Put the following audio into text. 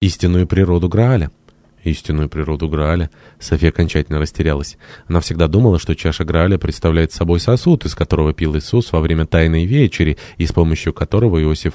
истинную природу Грааля. Истинную природу Грааля. София окончательно растерялась. Она всегда думала, что чаша Грааля представляет собой сосуд, из которого пил Иисус во время Тайной Вечери, и с помощью которого Иосиф